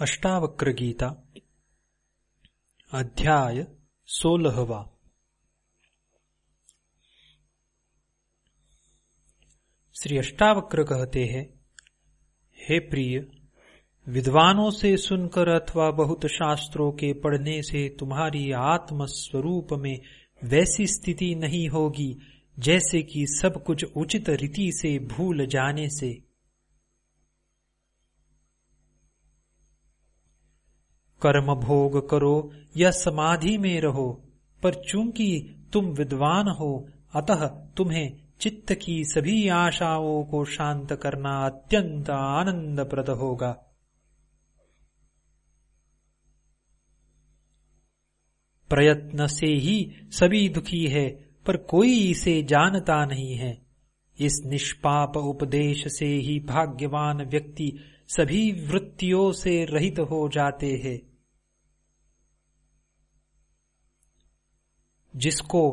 अष्टावक्र गीता अध्याय सोलहवा। श्री अष्टावक्र कहते हैं, हे प्रिय, विद्वानों से सुनकर अथवा बहुत शास्त्रों के पढ़ने से तुम्हारी आत्म स्वरूप में वैसी स्थिति नहीं होगी, जैसे कि सब कुछ उचित रीति से भूल जाने से। कर्म भोग करो या समाधि में रहो, पर चूँकि तुम विद्वान हो, अतः तुम्हें चित्त की सभी आशाओं को शांत करना अत्यंत आनंदप्रद होगा। प्रयत्न से ही सभी दुखी है, पर कोई इसे जानता नहीं है। इस निष्पाप उपदेश से ही भाग्यवान व्यक्ति सभी वृत्तियों से रहित हो जाते हैं। जिसको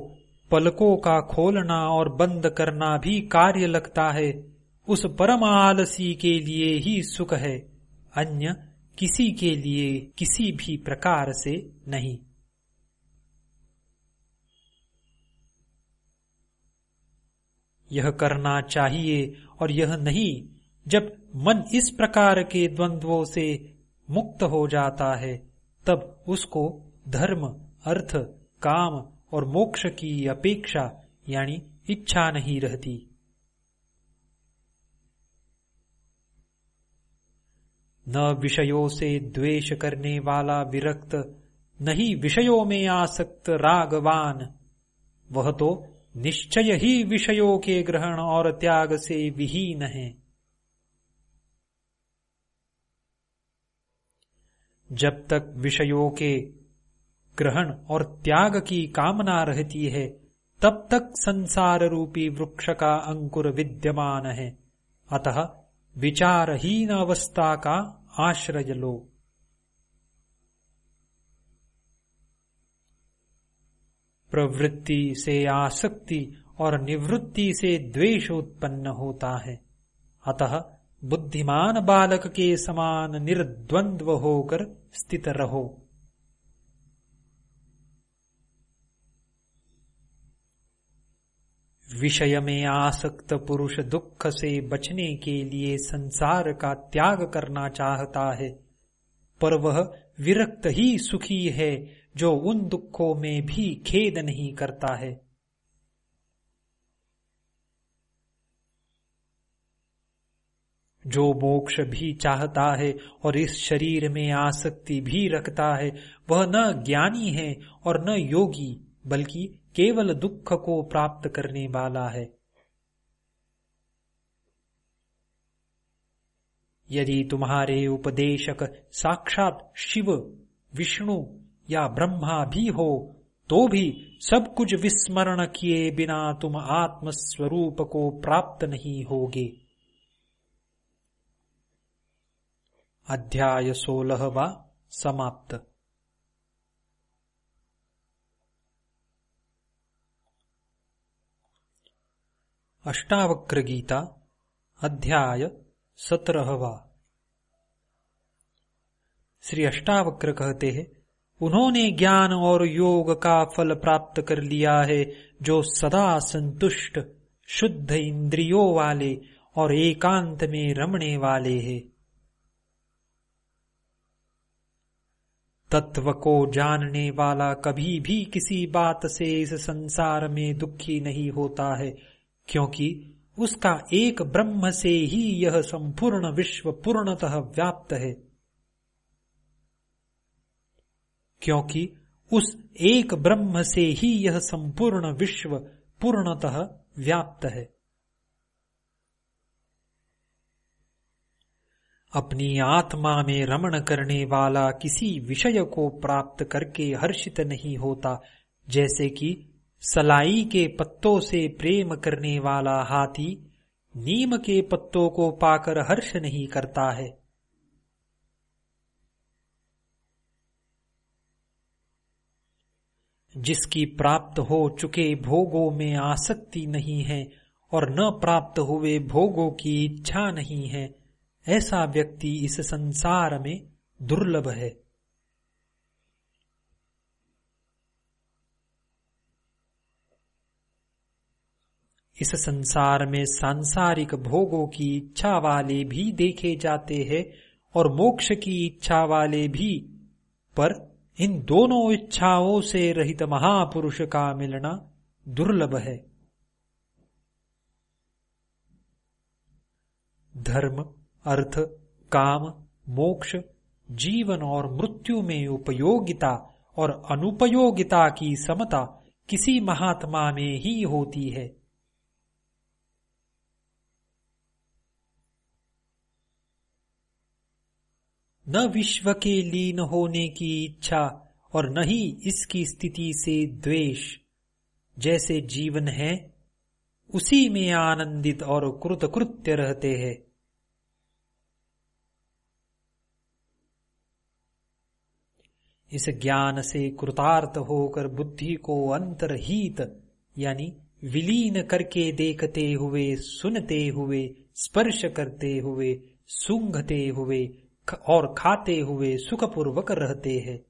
पलकों का खोलना और बंद करना भी कार्य लगता है, उस परम आलसी के लिए ही सुख है, अन्य किसी के लिए किसी भी प्रकार से नहीं। यह करना चाहिए और यह नहीं, जब मन इस प्रकार के द्वंद्वों से मुक्त हो जाता है, तब उसको धर्म, अर्थ, काम और मोक्ष की अपेक्षा यानी इच्छा नहीं रहती। न विषयों से द्वेष करने वाला विरक्त, नहीं विषयों में आसक्त रागवान। वह तो निश्चय ही विषयों के ग्रहण और त्याग से विहीन है। जब तक विषयों के ग्रहण और त्याग की कामना रहती है, तब तक संसार रूपी वृक्ष का अंकुर विद्यमान है। अतः विचारहीन अवस्था का आश्रय लो। प्रवृत्ति से आसक्ति और निवृत्ति से द्वेष उत्पन्न होता है। अतः बुद्धिमान बालक के समान निर्द्वंद्व होकर स्थित रहो। विषय में आसक्त पुरुष दुख से बचने के लिए संसार का त्याग करना चाहता है। पर वह विरक्त ही सुखी है, जो उन दुखों में भी खेद नहीं करता है। जो मोक्ष भी चाहता है और इस शरीर में आसक्ति भी रखता है, वह न ज्ञानी है और न योगी, बल्कि केवल दुख को प्राप्त करने वाला है। यदि तुम्हारे उपदेशक साक्षात शिव, विष्णु या ब्रह्मा भी हो तो भी सब कुछ विस्मरण किए बिना तुम आत्म स्वरूप को प्राप्त नहीं होगे। अध्याय सोलहवा समाप्त। अष्टावक्र गीता अध्याय सत्रहवा। श्री अष्टावक्र कहते हैं, उन्होंने ज्ञान और योग का फल प्राप्त कर लिया है, जो सदा संतुष्ट, शुद्ध इंद्रियों वाले और एकांत में रमने वाले हैं। तत्व को जानने वाला कभी भी किसी बात से इस संसार में दुखी नहीं होता है क्योंकि उसका एक ब्रह्म से ही यह संपूर्ण विश्व पूर्णतः व्याप्त है। क्योंकि उस एक ब्रह्म से ही यह संपूर्ण विश्व पूर्णतः व्याप्त है। अपनी आत्मा में रमण करने वाला किसी विषय को प्राप्त करके हर्षित नहीं होता, जैसे कि सलाई के पत्तों से प्रेम करने वाला हाथी नीम के पत्तों को पाकर हर्ष नहीं करता है। जिसकी प्राप्त हो चुके भोगों में आसक्ति नहीं है और न प्राप्त हुए भोगों की इच्छा नहीं है, ऐसा व्यक्ति इस संसार में दुर्लभ है। इस संसार में सांसारिक भोगों की इच्छा वाले भी देखे जाते हैं और मोक्ष की इच्छा वाले भी। पर इन दोनों इच्छाओं से रहित महापुरुष का मिलना दुर्लभ है। धर्म, अर्थ, काम, मोक्ष, जीवन और मृत्यु में उपयोगिता और अनुपयोगिता की समता किसी महात्मा में ही होती है। न विश्व के लीन होने की इच्छा और न ही इसकी स्थिति से द्वेष। जैसे जीवन है, उसी में आनंदित और कृतकृत्य रहते हैं। इस ज्ञान से कृतार्थ होकर बुद्धि को अंतरहित, यानी विलीन करके देखते हुए, सुनते हुए, स्पर्श करते हुए, सूंघते हुए और खाते हुए सुखपूर्वक रहते हैं।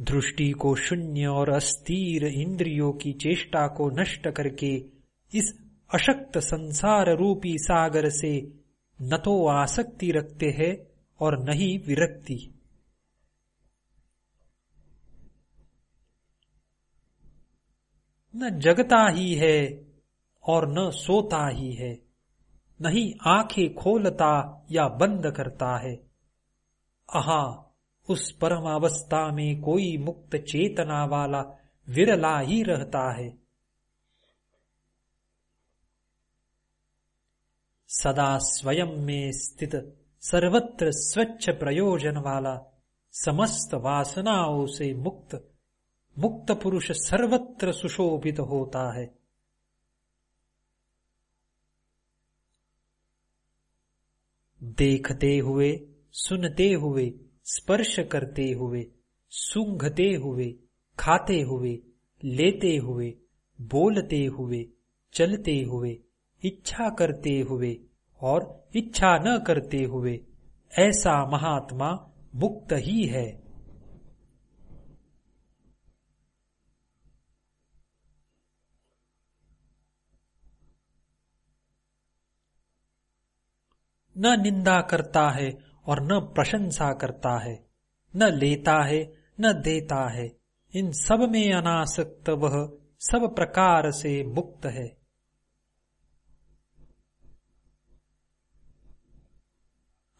दृष्टि को शून्य और अस्थिर इंद्रियों की चेष्टा को नष्ट करके इस अशक्त संसार रूपी सागर से न तो आसक्ति रखते हैं और न ही विरक्ति। न जगता ही है और न सोता ही है, नहीं आँखें खोलता या बंद करता है। आहा उस परमावस्था में कोई मुक्त चेतना वाला विरला ही रहता है। सदा स्वयं में स्थित सर्वत्र स्वच्छ प्रयोजन वाला समस्त वासनाओं से मुक्त मुक्त पुरुष सर्वत्र सुशोभित होता है। देखते हुए, सुनते हुए, स्पर्श करते हुए, सूंघते हुए, खाते हुए, लेते हुए, बोलते हुए, चलते हुए, इच्छा करते हुए और इच्छा न करते हुए, ऐसा महात्मा मुक्त ही है। न निंदा करता है और न प्रशंसा करता है, न लेता है, न देता है। इन सब में अनासक्त वह सब प्रकार से मुक्त है।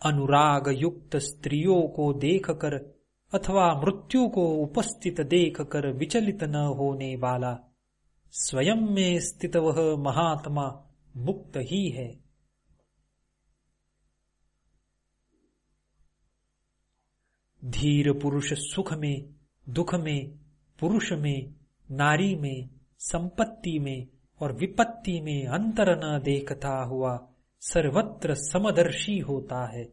अनुराग युक्त स्त्रियों को देखकर अथवा मृत्यु को उपस्थित देखकर विचलित न होने वाला, स्वयं में स्थित वह महात्मा मुक्त ही है। धीर पुरुष सुख में, दुख में, पुरुष में, नारी में, संपत्ति में और विपत्ति में अंतर न देखता हुआ सर्वत्र समदर्शी होता है।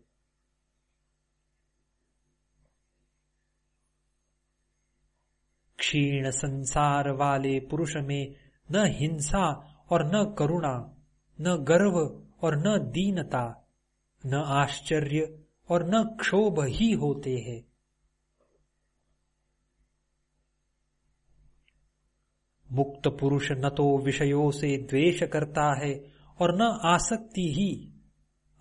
क्षीण संसार वाले पुरुष में न हिंसा और न करुणा, न गर्व और न दीनता, न आश्चर्य और न क्षोभ ही होते हैं। मुक्त पुरुष न तो विषयों से द्वेष करता है और न आसक्ति ही।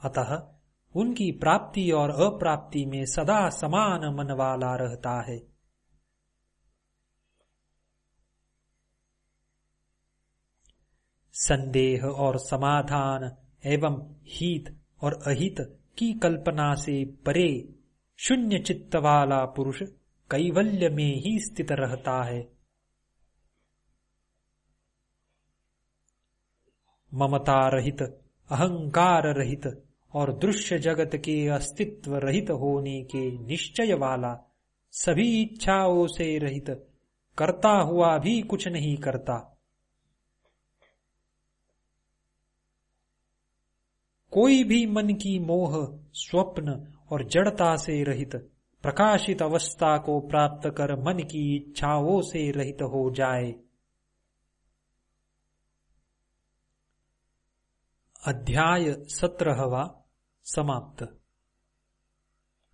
अतः उनकी प्राप्ति और अप्राप्ति में सदा समान मन वाला रहता है। संदेह और समाधान एवं हित और अहित की कल्पना से परे शून्य चित्त वाला पुरुष कैवल्य में ही स्थित रहता है। ममता रहित, अहंकार रहित और दृश्य जगत के अस्तित्व रहित होने के निश्चय वाला सभी इच्छाओं से रहित, करता हुआ भी कुछ नहीं करता। कोई भी मन की मोह, स्वप्न और जड़ता से रहित, प्रकाशित अवस्था को प्राप्त कर मन की इच्छाओं से रहित हो जाए। अध्याय सत्रहवा समाप्त।